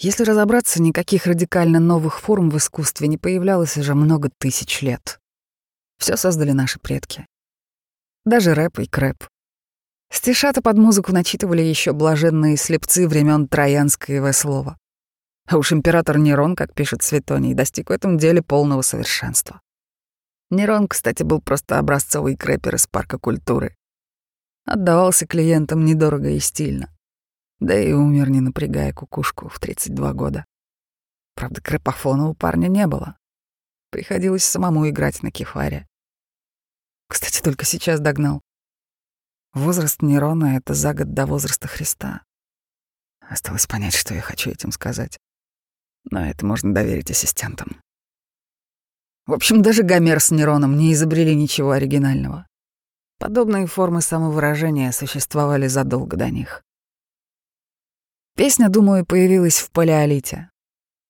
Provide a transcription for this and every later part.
Если разобраться, никаких радикально новых форм в искусстве не появлялось уже много тысяч лет. Все создали наши предки. Даже рэп и крэп. Стишаты под музыку начитывали еще блаженные слепцы времен Троянского слова. А уж император Нерон, как пишет Светоний, достиг в этом деле полного совершенства. Нерон, кстати, был просто образцовый крэпер из парка культуры. Отдавался клиентам недорого и стильно. Да и умер, не напрягая кукушку, в 32 года. Правда, крэпофона у парня не было. Приходилось самому играть на кефаре. Кстати, только сейчас догнал. Возраст Нерона — это за год до возраста Христа. Осталось понять, что я хочу этим сказать. Но это можно доверить ассистентам. В общем, даже Гомер с Нероном не изобрели ничего оригинального. Подобные формы самовыражения существовали задолго до них. Песня, думаю, появилась в палеолите.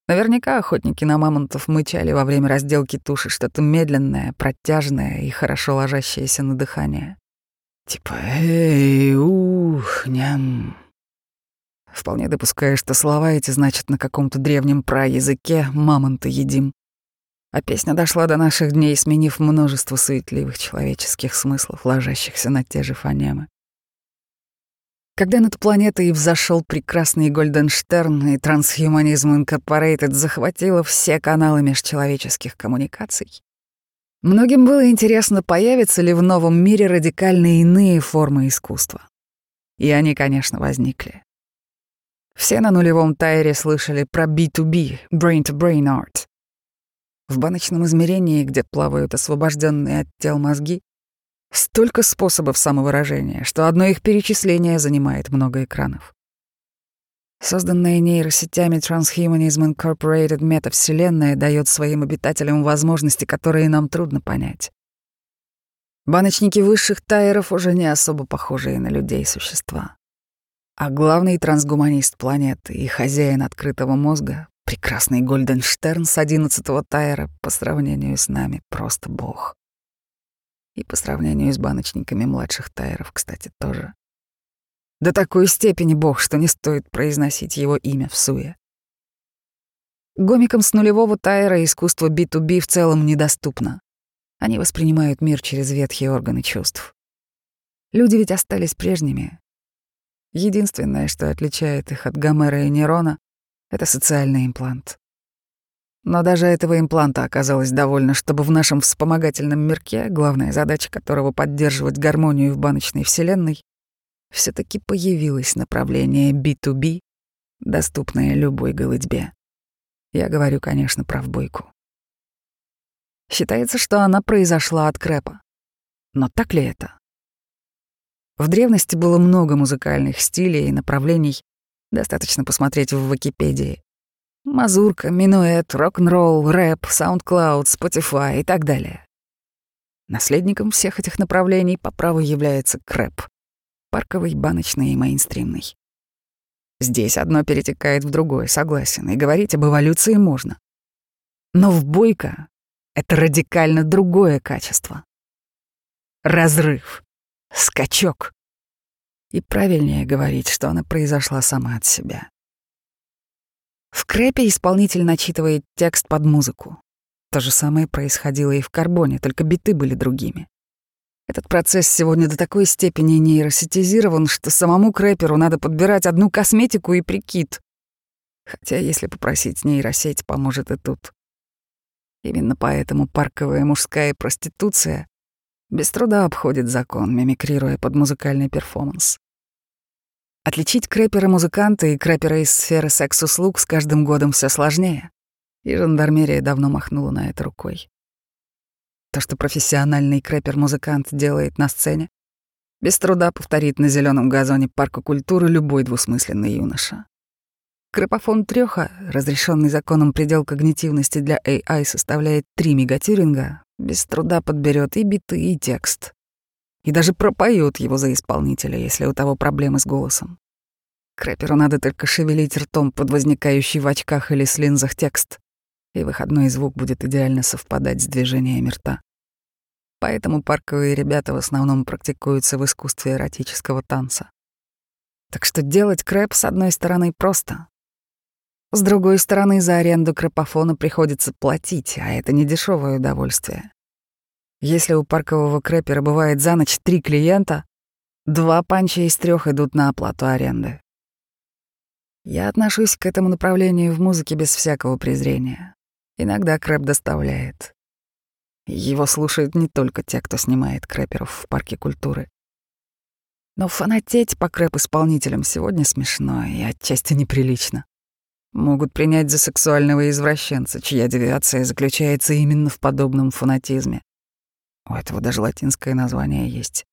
Наверняка охотники на мамонтов мычали во время разделки туши что-то медленное, протяжное и хорошо ложащееся на дыхание. Типа «Эй, ух, ням». Вполне допускаю, что слова эти значат на каком-то древнем праязыке «мамонта едим». А песня дошла до наших дней, сменив множество суетливых человеческих смыслов, ложащихся на те же фонемы. Когда над планетой взошел прекрасный Гольденштерн и Transhumanism Incorporated захватила все каналы межчеловеческих коммуникаций, многим было интересно, появятся ли в новом мире радикально иные формы искусства. И они, конечно, возникли. Все на нулевом тайре слышали про B2B, Brain-to-Brain Art. В баночном измерении, где плавают освобожденные от тел мозги, Столько способов самовыражения, что одно их перечисление занимает много экранов. Созданная нейросетями Transhumanism Incorporated метавселенная дает своим обитателям возможности, которые нам трудно понять. Баночники высших тайеров уже не особо похожие на людей существа. А главный трансгуманист планеты и хозяин открытого мозга, прекрасный Гольденштерн с одиннадцатого тайера, по сравнению с нами, просто бог. И по сравнению с баночниками младших тайров, кстати, тоже. До такой степени бог, что не стоит произносить его имя в суе. Гомикам с нулевого тайра искусство B2B в целом недоступно. Они воспринимают мир через ветхие органы чувств. Люди ведь остались прежними. Единственное, что отличает их от Гомера и Нерона, — это социальный имплант. Но даже этого импланта оказалось довольно, чтобы в нашем вспомогательном мирке, главная задача которого — поддерживать гармонию в баночной вселенной, все таки появилось направление B2B, доступное любой голытьбе. Я говорю, конечно, про вбойку. Считается, что она произошла от крэпа. Но так ли это? В древности было много музыкальных стилей и направлений, достаточно посмотреть в Википедии. Мазурка, минуэт, рок-н-ролл, рэп, SoundCloud, Spotify и так далее. Наследником всех этих направлений по праву является крэп. Парковый, баночный и мейнстримный. Здесь одно перетекает в другое, согласен, и говорить об эволюции можно. Но в бойко — это радикально другое качество. Разрыв, скачок. И правильнее говорить, что она произошла сама от себя. В крэпе исполнитель начитывает текст под музыку. То же самое происходило и в карбоне, только биты были другими. Этот процесс сегодня до такой степени нейросетизирован, что самому крэперу надо подбирать одну косметику и прикид. Хотя, если попросить нейросеть, поможет и тут. Именно поэтому парковая мужская проституция без труда обходит закон, мимикрируя под музыкальный перформанс. Отличить крэпера-музыканта и крэпера из сферы секс-услуг с каждым годом все сложнее, и жандармерия давно махнула на это рукой. То, что профессиональный крэпер-музыкант делает на сцене, без труда повторит на зеленом газоне парка культуры любой двусмысленный юноша. Крэпофон трёха, разрешенный законом предел когнитивности для AI, составляет 3 мегатюринга, без труда подберет и биты, и текст и даже пропоют его за исполнителя, если у того проблемы с голосом. Крэперу надо только шевелить ртом под возникающий в очках или с линзах текст, и выходной звук будет идеально совпадать с движениями рта. Поэтому парковые ребята в основном практикуются в искусстве эротического танца. Так что делать крэп, с одной стороны, просто. С другой стороны, за аренду крэпофона приходится платить, а это не дешевое удовольствие. Если у паркового крэпера бывает за ночь три клиента, два панча из трех идут на оплату аренды. Я отношусь к этому направлению в музыке без всякого презрения. Иногда крэп доставляет. Его слушают не только те, кто снимает крэперов в парке культуры. Но фанатеть по крэп-исполнителям сегодня смешно и отчасти неприлично. Могут принять за сексуального извращенца, чья девиация заключается именно в подобном фанатизме. У этого даже латинское название есть.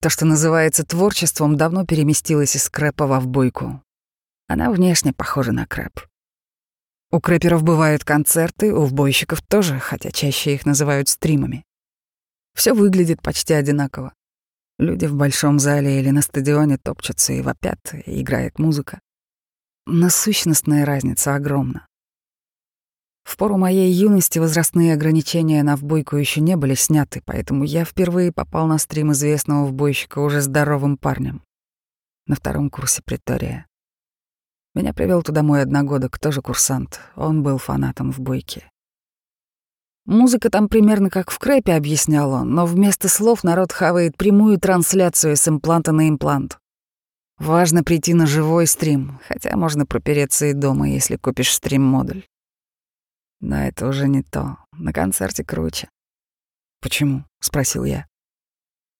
То, что называется творчеством, давно переместилось из крэпа в бойку. Она внешне похожа на крэп. У крэперов бывают концерты, у вбойщиков тоже, хотя чаще их называют стримами. Все выглядит почти одинаково. Люди в большом зале или на стадионе топчутся и вопят, и играет музыка. Но сущностная разница огромна. В пору моей юности возрастные ограничения на вбойку еще не были сняты, поэтому я впервые попал на стрим известного вбойщика уже здоровым парнем. На втором курсе притория. Меня привел туда мой одногодок, тоже курсант. Он был фанатом в бойке. Музыка там примерно как в крэпе, объяснял он, но вместо слов народ хавает прямую трансляцию с импланта на имплант. Важно прийти на живой стрим, хотя можно пропереться и дома, если купишь стрим-модуль. Но это уже не то. На концерте круче. «Почему?» — спросил я.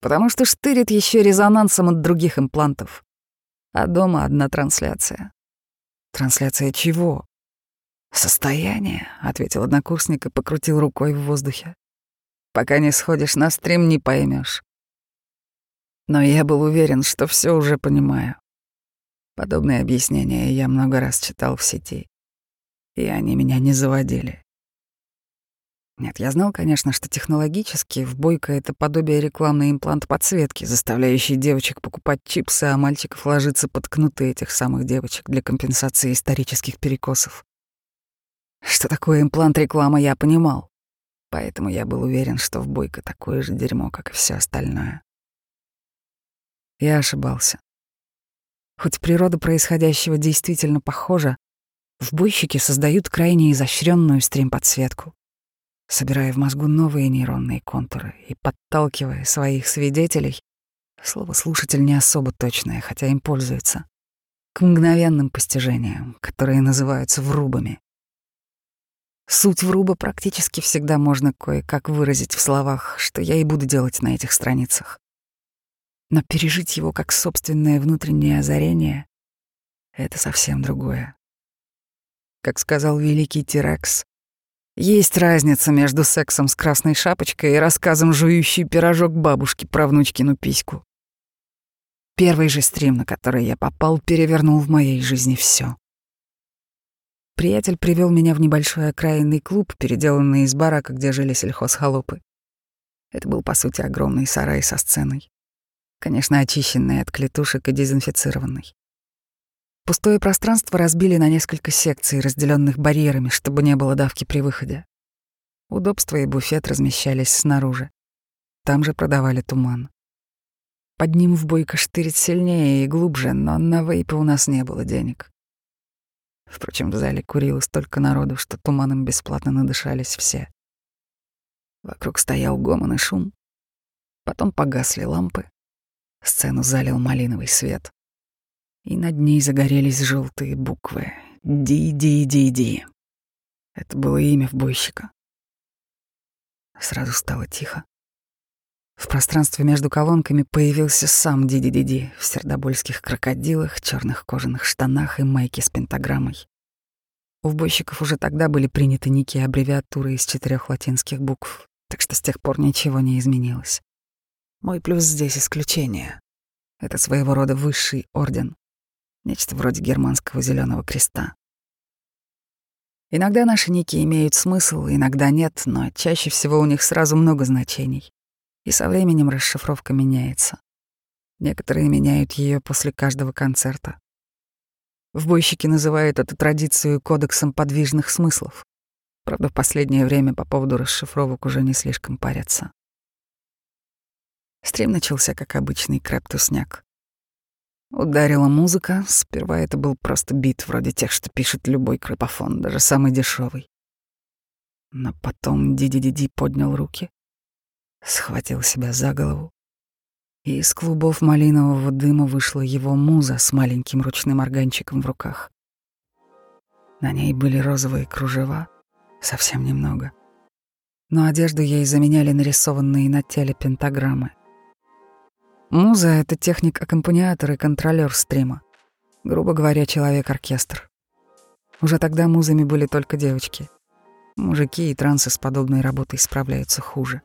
«Потому что штырит еще резонансом от других имплантов. А дома одна трансляция. Трансляция чего? Состояние, ответил однокурсник и покрутил рукой в воздухе. Пока не сходишь на стрим, не поймешь. Но я был уверен, что все уже понимаю. Подобные объяснения я много раз читал в сети, и они меня не заводили. Нет, я знал, конечно, что технологически в Бойко это подобие рекламной имплант подсветки, заставляющий девочек покупать чипсы, а мальчиков ложиться под кнуты этих самых девочек для компенсации исторических перекосов. Что такое имплант реклама, я понимал. Поэтому я был уверен, что в Бойко такое же дерьмо, как и все остальное. Я ошибался. Хоть природа происходящего действительно похожа, в бойщике создают крайне изощренную стрим-подсветку собирая в мозгу новые нейронные контуры и подталкивая своих свидетелей, слово «слушатель» не особо точное, хотя им пользуется, к мгновенным постижениям, которые называются врубами. Суть вруба практически всегда можно кое-как выразить в словах, что я и буду делать на этих страницах. Но пережить его как собственное внутреннее озарение — это совсем другое. Как сказал великий Тирекс, есть разница между сексом с красной шапочкой и рассказом жующий пирожок бабушки про внучкину письку. Первый же стрим, на который я попал, перевернул в моей жизни все. Приятель привел меня в небольшой окраинный клуб, переделанный из барака, где жили сельхозхолопы. Это был, по сути, огромный сарай со сценой. Конечно, очищенный от клетушек и дезинфицированный. Пустое пространство разбили на несколько секций, разделенных барьерами, чтобы не было давки при выходе. Удобства и буфет размещались снаружи. Там же продавали туман. Под ним в бойко штырить сильнее и глубже, но на вейпы у нас не было денег. Впрочем, в зале курило столько народу, что туманом бесплатно надышались все. Вокруг стоял гомон и шум. Потом погасли лампы. Сцену залил малиновый свет и над ней загорелись желтые буквы «Ди-ди-ди-ди». Это было имя вбойщика. Сразу стало тихо. В пространстве между колонками появился сам Ди-Ди-Ди-Ди в сердобольских крокодилах, черных кожаных штанах и майке с пентаграммой. У вбойщиков уже тогда были приняты ники и аббревиатуры из четырех латинских букв, так что с тех пор ничего не изменилось. Мой плюс здесь исключение. Это своего рода высший орден, Нечто вроде германского зеленого креста. Иногда наши ники имеют смысл, иногда нет, но чаще всего у них сразу много значений. И со временем расшифровка меняется. Некоторые меняют ее после каждого концерта. В бойщики называют эту традицию кодексом подвижных смыслов. Правда, в последнее время по поводу расшифровок уже не слишком парятся. Стрим начался как обычный крэптусняк. Ударила музыка. Сперва это был просто бит, вроде тех, что пишет любой крапофон, даже самый дешевый. Но потом Диди-Диди поднял руки, схватил себя за голову, и из клубов малинового дыма вышла его муза с маленьким ручным органчиком в руках. На ней были розовые кружева, совсем немного. Но одежду ей заменяли нарисованные на теле пентаграммы. Муза — это техник-аккомпаниатор и контролер стрима. Грубо говоря, человек-оркестр. Уже тогда музами были только девочки. Мужики и трансы с подобной работой справляются хуже.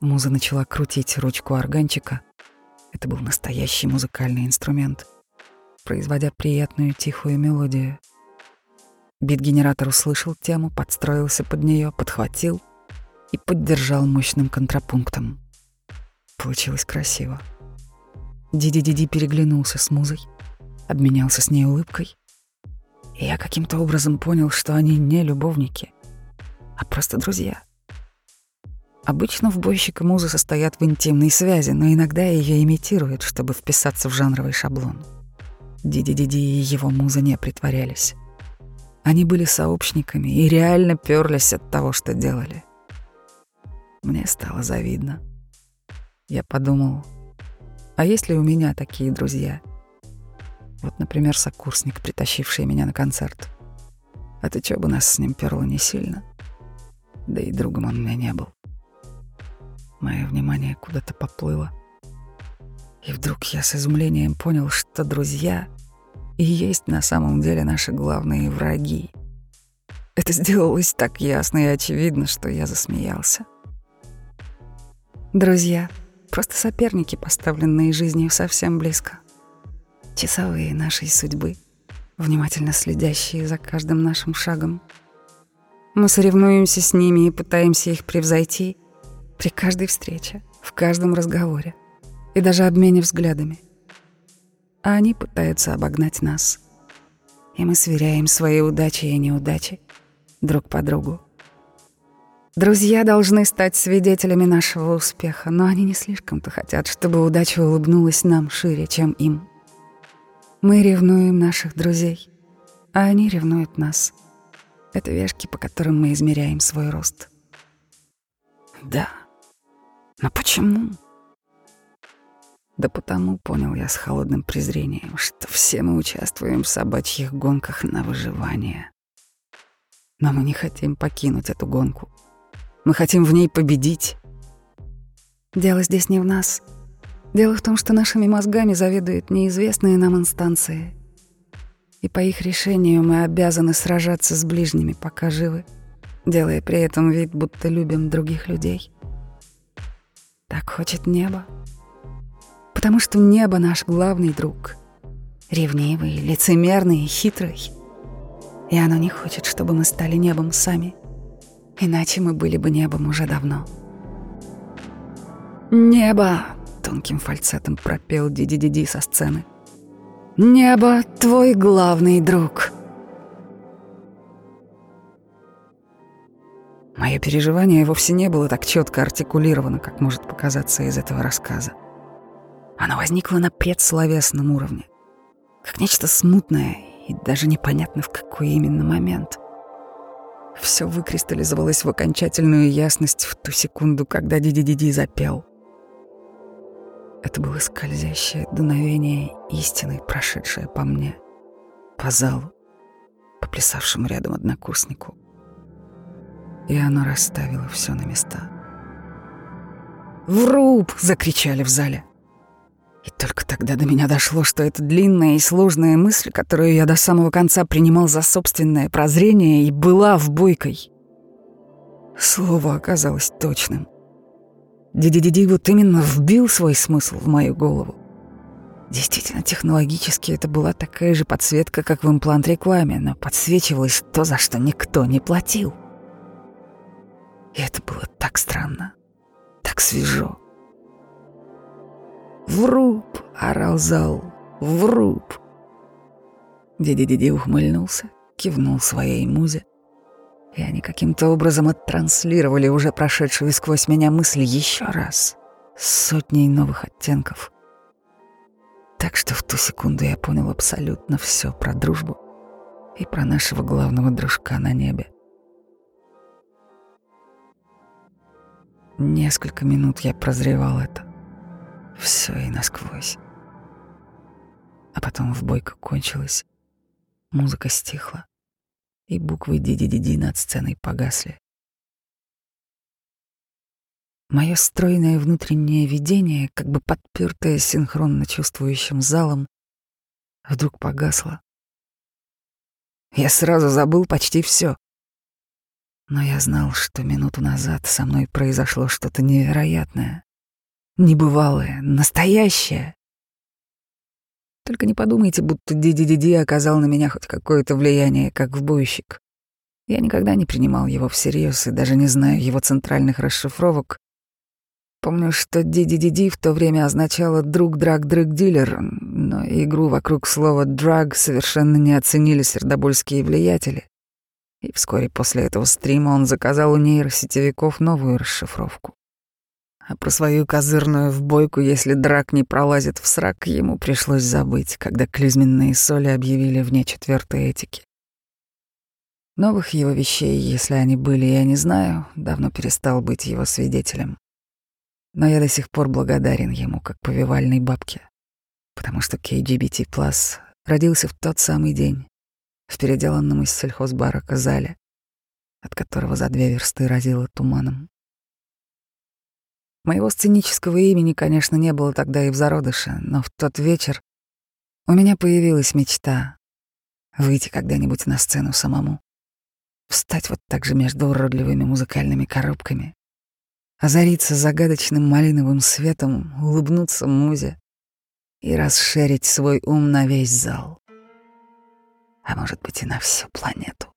Муза начала крутить ручку органчика. Это был настоящий музыкальный инструмент, производя приятную тихую мелодию. Бит-генератор услышал тему, подстроился под нее, подхватил и поддержал мощным контрапунктом. Получилось красиво. Диди-диди переглянулся с музой, обменялся с ней улыбкой, и я каким-то образом понял, что они не любовники, а просто друзья — Обычно в бойщика музы состоят в интимной связи, но иногда ее имитируют, чтобы вписаться в жанровый шаблон. Диди-диди и его муза не притворялись. Они были сообщниками и реально перлись от того, что делали. Мне стало завидно. Я подумал, а есть ли у меня такие друзья? Вот, например, сокурсник, притащивший меня на концерт. А ты чё бы нас с ним перло не сильно? Да и другом он мне не был. Мое внимание куда-то поплыло. И вдруг я с изумлением понял, что друзья и есть на самом деле наши главные враги. Это сделалось так ясно и очевидно, что я засмеялся. Друзья — просто соперники, поставленные жизнью совсем близко. Часовые нашей судьбы, внимательно следящие за каждым нашим шагом. Мы соревнуемся с ними и пытаемся их превзойти, при каждой встрече, в каждом разговоре и даже обмене взглядами. А они пытаются обогнать нас. И мы сверяем свои удачи и неудачи друг по другу. Друзья должны стать свидетелями нашего успеха, но они не слишком-то хотят, чтобы удача улыбнулась нам шире, чем им. Мы ревнуем наших друзей, а они ревнуют нас. Это вешки, по которым мы измеряем свой рост. Да. Но почему? Да потому, понял я с холодным презрением, что все мы участвуем в собачьих гонках на выживание. Но мы не хотим покинуть эту гонку. Мы хотим в ней победить. Дело здесь не в нас. Дело в том, что нашими мозгами заведуют неизвестные нам инстанции. И по их решению мы обязаны сражаться с ближними, пока живы, делая при этом вид, будто любим других людей. Так хочет небо. Потому что небо наш главный друг. Ревнивый, лицемерный хитрый. И оно не хочет, чтобы мы стали небом сами. Иначе мы были бы небом уже давно. «Небо!» — тонким фальцетом пропел Диди-Диди со сцены. «Небо — твой главный друг!» Мое переживание вовсе не было так четко артикулировано, как может показаться из этого рассказа. Оно возникло на предсловесном уровне, как нечто смутное и даже непонятно в какой именно момент. Все выкристаллизовалось в окончательную ясность в ту секунду, когда Диди-Диди запел. Это было скользящее дуновение истины, прошедшее по мне, по залу, по плясавшему рядом однокурснику и оно расставило все на места. «Вруб!» — закричали в зале. И только тогда до меня дошло, что эта длинная и сложная мысль, которую я до самого конца принимал за собственное прозрение, и была в бойкой. Слово оказалось точным. Диди-диди вот именно вбил свой смысл в мою голову. Действительно, технологически это была такая же подсветка, как в имплант-рекламе, но подсвечивалось то, за что никто не платил. И это было так странно, так свежо. «Вруб!» — орал зал. «Вруб!» Дядя-дядя ухмыльнулся, кивнул своей музе, и они каким-то образом оттранслировали уже прошедшую сквозь меня мысль еще раз, с сотней новых оттенков. так, что в ту секунду я понял абсолютно все про дружбу и про нашего главного дружка на небе. Несколько минут я прозревал это. Все и насквозь. А потом в бойко кончилась. Музыка стихла, и буквы «Ди-ди-ди-ди» над сценой погасли. Мое стройное внутреннее видение, как бы подпертое синхронно чувствующим залом, вдруг погасло. Я сразу забыл почти все. Но я знал, что минуту назад со мной произошло что-то невероятное, небывалое, настоящее. Только не подумайте, будто Диди-Диди оказал на меня хоть какое-то влияние, как в буйщик. Я никогда не принимал его всерьез и даже не знаю его центральных расшифровок, Помню, что «ди-ди-ди-ди» в то время означало «друг, драг, дрыг, дилер», но игру вокруг слова «драг» совершенно не оценили сердобольские влиятели. И вскоре после этого стрима он заказал у нейросетевиков новую расшифровку. А про свою козырную вбойку, если драк не пролазит в срак, ему пришлось забыть, когда клизменные соли объявили вне четвертой этики. Новых его вещей, если они были, я не знаю, давно перестал быть его свидетелем. Но я до сих пор благодарен ему, как повивальной бабке, потому что KGBT Plus родился в тот самый день в переделанном из сельхозбарака зале, от которого за две версты разило туманом. Моего сценического имени, конечно, не было тогда и в зародыше, но в тот вечер у меня появилась мечта выйти когда-нибудь на сцену самому, встать вот так же между уродливыми музыкальными коробками озариться загадочным малиновым светом, улыбнуться музе и расширить свой ум на весь зал, а может быть и на всю планету.